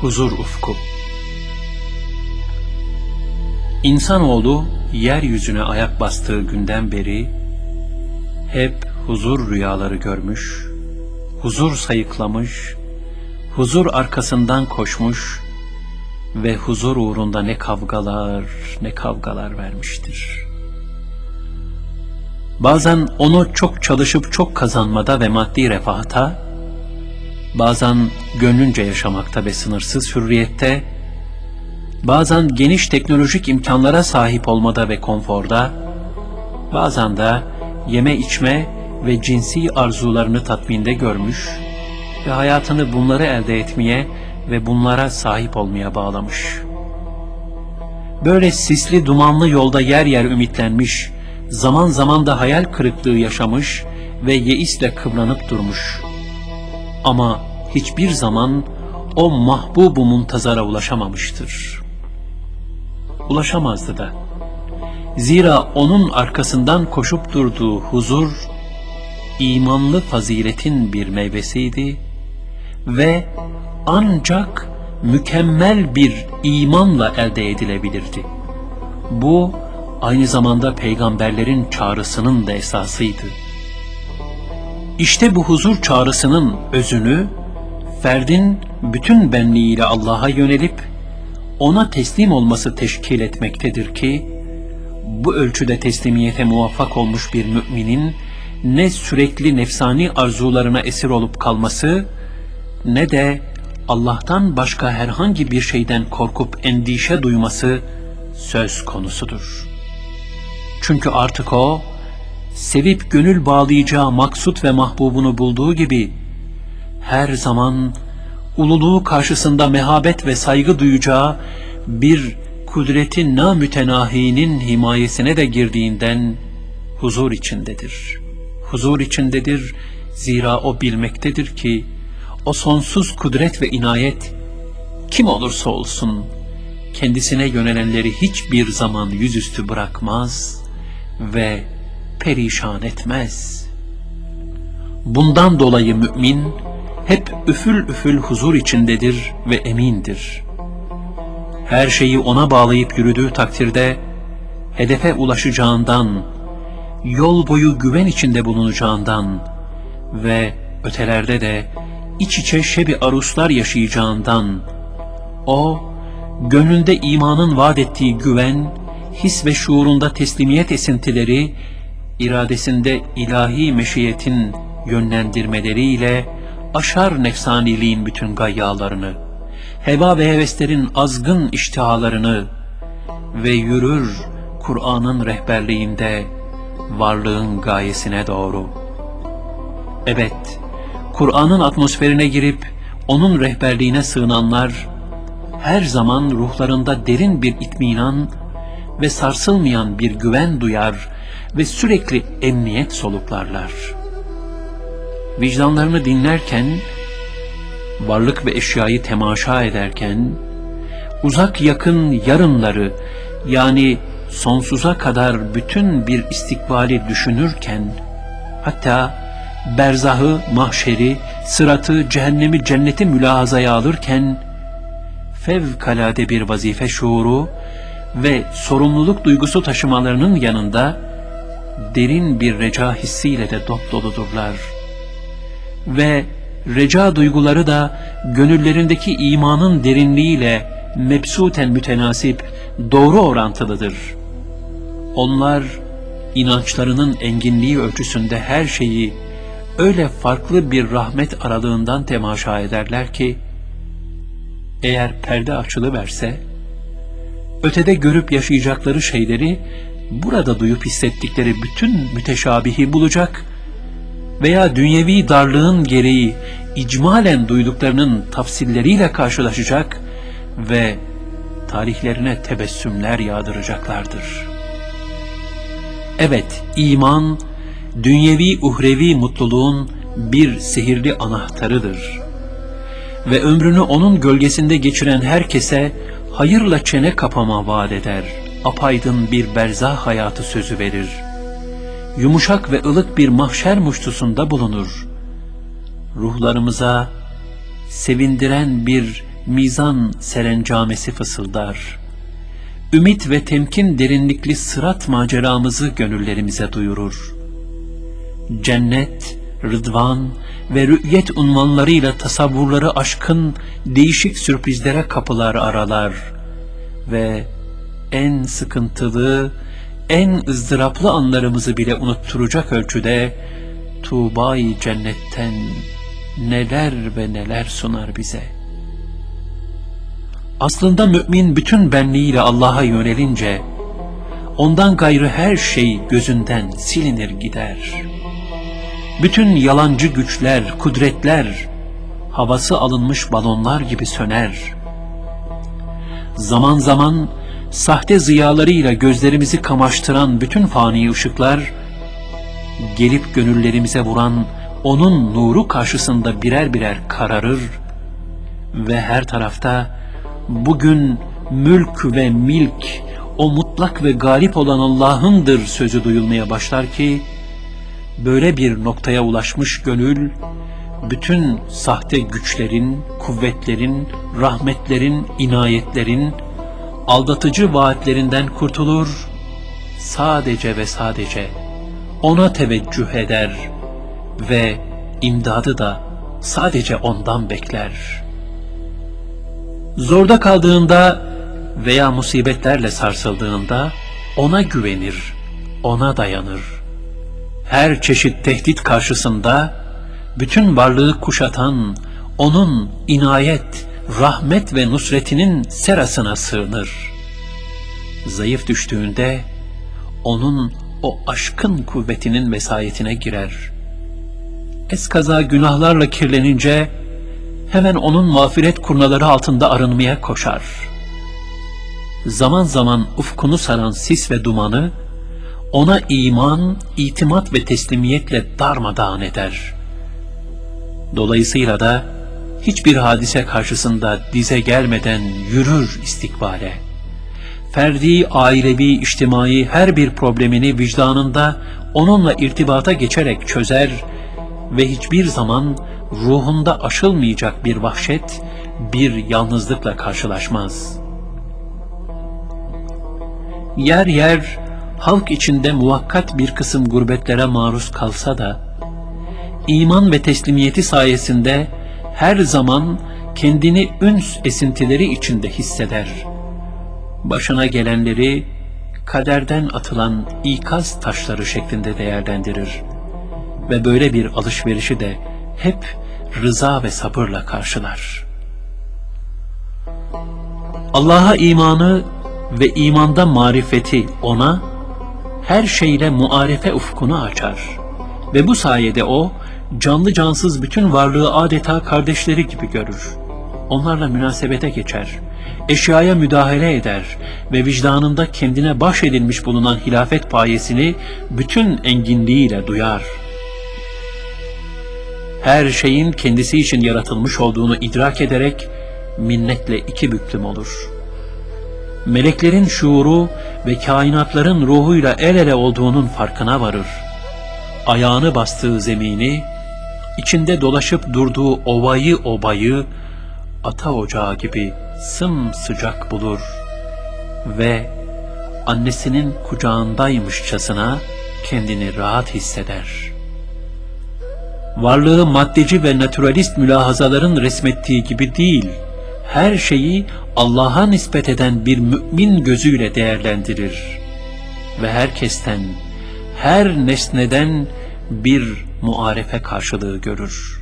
Huzur ufku İnsanoğlu yeryüzüne ayak bastığı günden beri hep huzur rüyaları görmüş, huzur sayıklamış, huzur arkasından koşmuş ve huzur uğrunda ne kavgalar ne kavgalar vermiştir. Bazen onu çok çalışıp çok kazanmada ve maddi refahata, bazen gönlünce yaşamakta ve sınırsız hürriyette, bazen geniş teknolojik imkanlara sahip olmada ve konforda, bazen de yeme içme ve cinsi arzularını tatminde görmüş ve hayatını bunları elde etmeye ve bunlara sahip olmaya bağlamış. Böyle sisli dumanlı yolda yer yer ümitlenmiş, zaman zaman da hayal kırıklığı yaşamış ve yeisle kıvranıp durmuş. Ama hiçbir zaman o mahbubu muntazara ulaşamamıştır. Ulaşamazdı da. Zira onun arkasından koşup durduğu huzur, imanlı faziletin bir meyvesiydi ve ancak mükemmel bir imanla elde edilebilirdi. Bu, aynı zamanda peygamberlerin çağrısının da esasıydı. İşte bu huzur çağrısının özünü, ferdin bütün benliğiyle Allah'a yönelip, ona teslim olması teşkil etmektedir ki, bu ölçüde teslimiyete muvaffak olmuş bir müminin, ne sürekli nefsani arzularına esir olup kalması, ne de Allah'tan başka herhangi bir şeyden korkup endişe duyması söz konusudur. Çünkü artık o, sevip gönül bağlayacağı maksut ve mahbubunu bulduğu gibi, her zaman ululuğu karşısında mehabet ve saygı duyacağı bir kudretin namütenahinin himayesine de girdiğinden huzur içindedir. Huzur içindedir zira o bilmektedir ki o sonsuz kudret ve inayet kim olursa olsun kendisine yönelenleri hiçbir zaman yüzüstü bırakmaz ve perişan etmez. Bundan dolayı mümin hep üfül üfül huzur içindedir ve emindir. Her şeyi ona bağlayıp yürüdüğü takdirde hedefe ulaşacağından, yol boyu güven içinde bulunacağından ve ötelerde de iç içe şebi aruslar yaşayacağından, o, gönlünde imanın vaat ettiği güven, his ve şuurunda teslimiyet esintileri, iradesinde ilahi meşiyetin yönlendirmeleriyle aşar nefsaniliğin bütün gayyalarını, heva ve heveslerin azgın iştihalarını ve yürür Kur'an'ın rehberliğinde varlığın gayesine doğru. Evet, Kur'an'ın atmosferine girip onun rehberliğine sığınanlar her zaman ruhlarında derin bir itminan ve sarsılmayan bir güven duyar ve sürekli emniyet soluklarlar. Vicdanlarını dinlerken, varlık ve eşyayı temaşa ederken, uzak yakın yarınları yani sonsuza kadar bütün bir istikbali düşünürken, hatta berzahı, mahşeri, sıratı, cehennemi, cenneti mülahazaya alırken, fevkalade bir vazife şuuru ve sorumluluk duygusu taşımalarının yanında, derin bir reca hissiyle de dop doludurlar. Ve reca duyguları da gönüllerindeki imanın derinliğiyle mebsuten mütenasip, doğru orantılıdır. Onlar, inançlarının enginliği ölçüsünde her şeyi öyle farklı bir rahmet aralığından temaşa ederler ki, eğer perde açılıverse, ötede görüp yaşayacakları şeyleri burada duyup hissettikleri bütün müteşabihi bulacak veya dünyevi darlığın gereği icmalen duyduklarının tafsilleriyle karşılaşacak ve tarihlerine tebessümler yağdıracaklardır. Evet, iman, dünyevi uhrevi mutluluğun bir sihirli anahtarıdır. Ve ömrünü onun gölgesinde geçiren herkese hayırla çene kapama vaat eder, apaydın bir berzah hayatı sözü verir. Yumuşak ve ılık bir mahşer muştusunda bulunur. Ruhlarımıza sevindiren bir mizan serencamesi fısıldar. Ümit ve temkin derinlikli sırat maceramızı gönüllerimize duyurur. Cennet, rıdvan ve rü'yet unvanlarıyla tasavvurları aşkın değişik sürprizlere kapılar aralar ve en sıkıntılı, en ızdıraplı anlarımızı bile unutturacak ölçüde Tuğba-i cennetten neler ve neler sunar bize. Aslında mümin bütün benliğiyle Allah'a yönelince, ondan gayrı her şey gözünden silinir gider. Bütün yalancı güçler, kudretler, havası alınmış balonlar gibi söner. Zaman zaman sahte ziyalarıyla gözlerimizi kamaştıran bütün fani ışıklar, gelip gönüllerimize vuran onun nuru karşısında birer birer kararır ve her tarafta bugün mülk ve milk o mutlak ve galip olan Allah'ındır sözü duyulmaya başlar ki böyle bir noktaya ulaşmış gönül bütün sahte güçlerin, kuvvetlerin, rahmetlerin, inayetlerin, aldatıcı vaatlerinden kurtulur, sadece ve sadece ona teveccüh eder ve imdadı da sadece ondan bekler. Zorda kaldığında veya musibetlerle sarsıldığında ona güvenir, ona dayanır. Her çeşit tehdit karşısında bütün varlığı kuşatan onun inayet, rahmet ve nusretinin serasına sığınır. Zayıf düştüğünde onun o aşkın kuvvetinin vesayetine girer. Eskaza günahlarla kirlenince hemen onun mağfiret kurnaları altında arınmaya koşar. Zaman zaman ufkunu saran sis ve dumanı ona iman, itimat ve teslimiyetle darmadağın eder. Dolayısıyla da hiçbir hadise karşısında dize gelmeden yürür istikbale. Ferdi, ailevi, içtimai her bir problemini vicdanında onunla irtibata geçerek çözer ve hiçbir zaman ruhunda aşılmayacak bir vahşet, bir yalnızlıkla karşılaşmaz. Yer yer halk içinde muvakkat bir kısım gurbetlere maruz kalsa da, iman ve teslimiyeti sayesinde her zaman kendini üns esintileri içinde hisseder. Başına gelenleri kaderden atılan ikaz taşları şeklinde değerlendirir ve böyle bir alışverişi de hep rıza ve sabırla karşılar. Allah'a imanı ve imanda marifeti ona her şeyle muarefe ufkunu açar ve bu sayede o canlı cansız bütün varlığı adeta kardeşleri gibi görür. Onlarla münasebete geçer, eşyaya müdahale eder ve vicdanında kendine bahşedilmiş bulunan hilafet payesini bütün enginliğiyle duyar. Her şeyin kendisi için yaratılmış olduğunu idrak ederek minnetle iki büklüm olur. Meleklerin şuuru ve kainatların ruhuyla el ele olduğunun farkına varır. Ayağını bastığı zemini, içinde dolaşıp durduğu ovayı obayı ata ocağı gibi sımsıcak bulur ve annesinin kucağındaymışçasına kendini rahat hisseder. Varlığı maddeci ve naturalist mülahazaların resmettiği gibi değil, her şeyi Allah'a nispet eden bir mümin gözüyle değerlendirir ve herkesten, her nesneden bir muarefe karşılığı görür.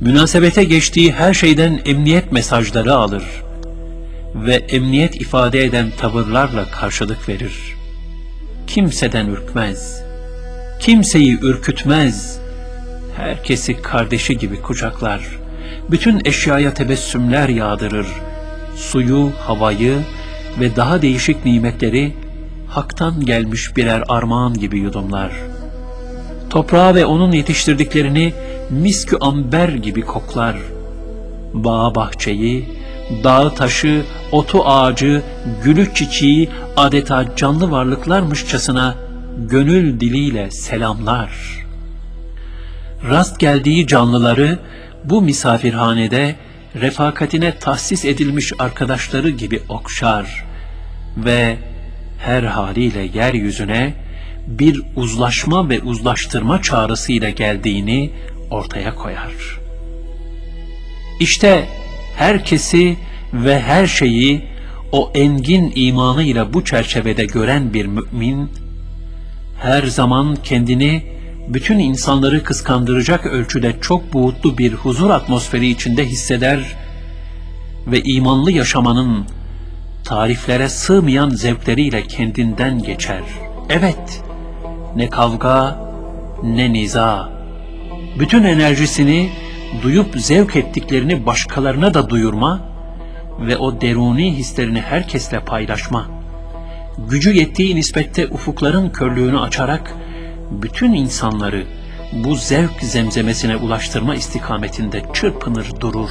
Münasebete geçtiği her şeyden emniyet mesajları alır ve emniyet ifade eden tavırlarla karşılık verir. Kimseden ürkmez, kimseyi ürkütmez, herkesi kardeşi gibi kucaklar, bütün eşyaya tebessümler yağdırır, suyu, havayı ve daha değişik nimetleri haktan gelmiş birer armağan gibi yudumlar.'' Toprağı ve onun yetiştirdiklerini miskü amber gibi koklar. Bağ bahçeyi, dağı taşı, otu ağacı, gülü çiçeği adeta canlı varlıklarmışçasına gönül diliyle selamlar. Rast geldiği canlıları bu misafirhanede refakatine tahsis edilmiş arkadaşları gibi okşar ve her haliyle yeryüzüne bir uzlaşma ve uzlaştırma çağrısıyla geldiğini ortaya koyar. İşte herkesi ve her şeyi o engin imanıyla bu çerçevede gören bir mümin, her zaman kendini bütün insanları kıskandıracak ölçüde çok buğutlu bir huzur atmosferi içinde hisseder ve imanlı yaşamanın tariflere sığmayan zevkleriyle kendinden geçer. Evet, ne kavga ne niza. Bütün enerjisini duyup zevk ettiklerini başkalarına da duyurma ve o deruni hislerini herkesle paylaşma. Gücü yettiği nispette ufukların körlüğünü açarak bütün insanları bu zevk zemzemesine ulaştırma istikametinde çırpınır durur.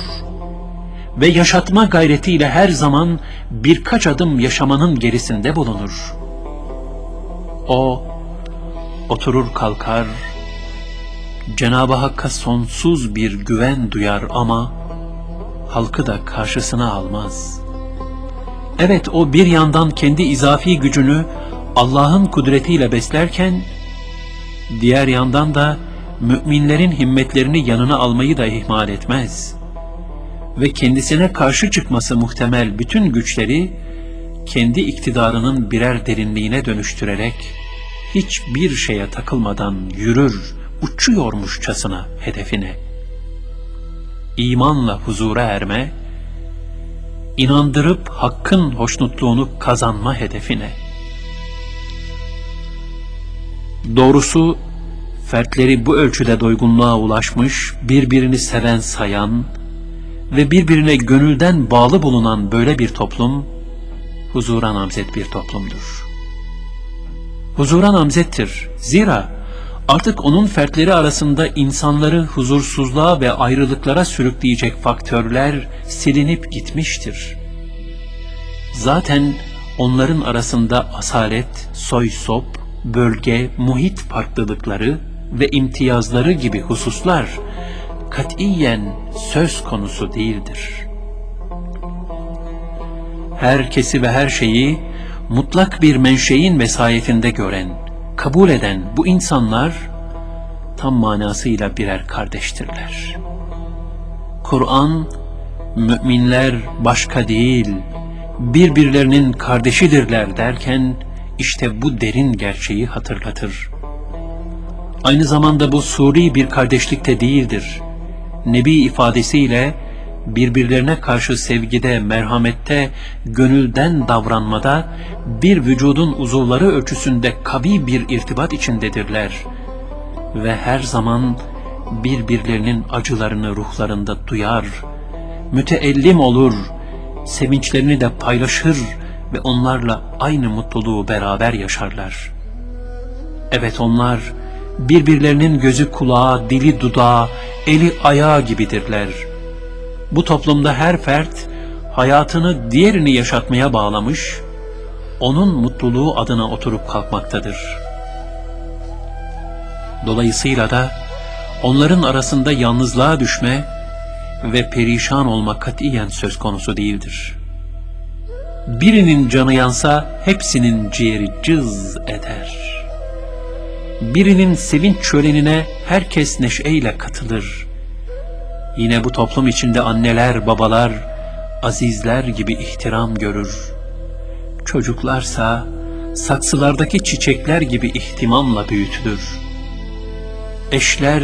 Ve yaşatma gayretiyle her zaman birkaç adım yaşamanın gerisinde bulunur. O oturur kalkar, Cenab-ı Hakk'a sonsuz bir güven duyar ama halkı da karşısına almaz. Evet o bir yandan kendi izafi gücünü Allah'ın kudretiyle beslerken, diğer yandan da müminlerin himmetlerini yanına almayı da ihmal etmez. Ve kendisine karşı çıkması muhtemel bütün güçleri, kendi iktidarının birer derinliğine dönüştürerek, hiçbir şeye takılmadan yürür, uçuyormuşçasına hedefine. İmanla huzura erme, inandırıp hakkın hoşnutluğunu kazanma hedefine. Doğrusu fertleri bu ölçüde doygunluğa ulaşmış, birbirini seven sayan ve birbirine gönülden bağlı bulunan böyle bir toplum, huzura namzet bir toplumdur. Huzura namzettir. Zira artık onun fertleri arasında insanları huzursuzluğa ve ayrılıklara sürükleyecek faktörler silinip gitmiştir. Zaten onların arasında asalet, soy sop, bölge, muhit farklılıkları ve imtiyazları gibi hususlar katiyen söz konusu değildir. Herkesi ve her şeyi mutlak bir menşein vesayetinde gören, kabul eden bu insanlar tam manasıyla birer kardeştirler. Kur'an, müminler başka değil, birbirlerinin kardeşidirler derken, işte bu derin gerçeği hatırlatır. Aynı zamanda bu suri bir kardeşlikte değildir. Nebi ifadesiyle birbirlerine karşı sevgide, merhamette, gönülden davranmada bir vücudun uzuvları ölçüsünde kabi bir irtibat içindedirler. Ve her zaman birbirlerinin acılarını ruhlarında duyar, müteellim olur, sevinçlerini de paylaşır ve onlarla aynı mutluluğu beraber yaşarlar. Evet onlar birbirlerinin gözü kulağı, dili dudağı, eli ayağı gibidirler. Bu toplumda her fert hayatını diğerini yaşatmaya bağlamış, onun mutluluğu adına oturup kalkmaktadır. Dolayısıyla da onların arasında yalnızlığa düşme ve perişan olma katiyen söz konusu değildir. Birinin canı yansa hepsinin ciğeri cız eder. Birinin sevinç şölenine herkes neşeyle katılır. Yine bu toplum içinde anneler, babalar, azizler gibi ihtiram görür. Çocuklarsa saksılardaki çiçekler gibi ihtimamla büyütülür. Eşler,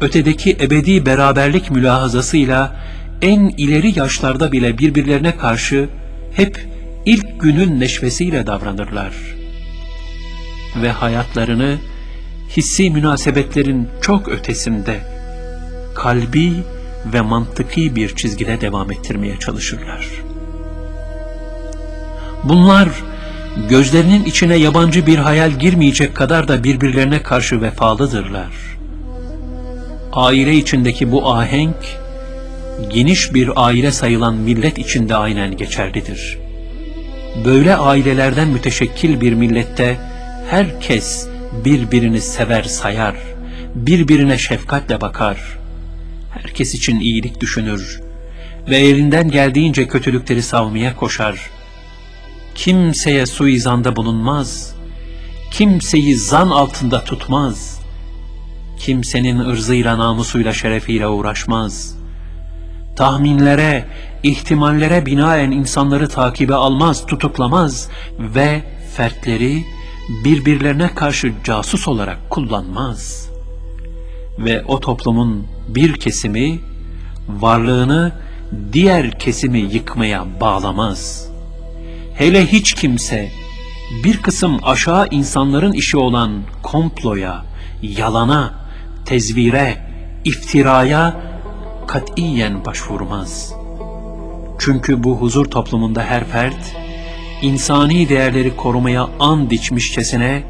ötedeki ebedi beraberlik mülahazasıyla en ileri yaşlarda bile birbirlerine karşı hep ilk günün neşvesiyle davranırlar. Ve hayatlarını hissi münasebetlerin çok ötesinde, kalbi ve mantıki bir çizgide devam ettirmeye çalışırlar. Bunlar, gözlerinin içine yabancı bir hayal girmeyecek kadar da birbirlerine karşı vefalıdırlar. Aile içindeki bu ahenk, geniş bir aile sayılan millet içinde aynen geçerlidir. Böyle ailelerden müteşekkil bir millette herkes birbirini sever sayar, birbirine şefkatle bakar, herkes için iyilik düşünür, ve elinden geldiğince kötülükleri savmaya koşar. Kimseye suizanda bulunmaz, kimseyi zan altında tutmaz, kimsenin ırzıyla, namusuyla, şerefiyle uğraşmaz. Tahminlere, ihtimallere binaen insanları takibe almaz, tutuklamaz ve fertleri birbirlerine karşı casus olarak kullanmaz. Ve o toplumun bir kesimi varlığını diğer kesimi yıkmaya bağlamaz. Hele hiç kimse bir kısım aşağı insanların işi olan komploya, yalana, tezvire, iftiraya katiyen başvurmaz. Çünkü bu huzur toplumunda her fert, insani değerleri korumaya and içmişçesine,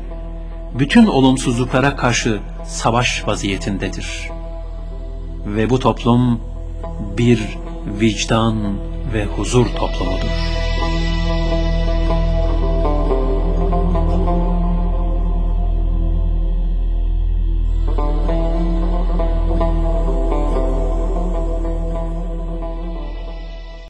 bütün olumsuzluklara karşı savaş vaziyetindedir. Ve bu toplum bir vicdan ve huzur toplumudur.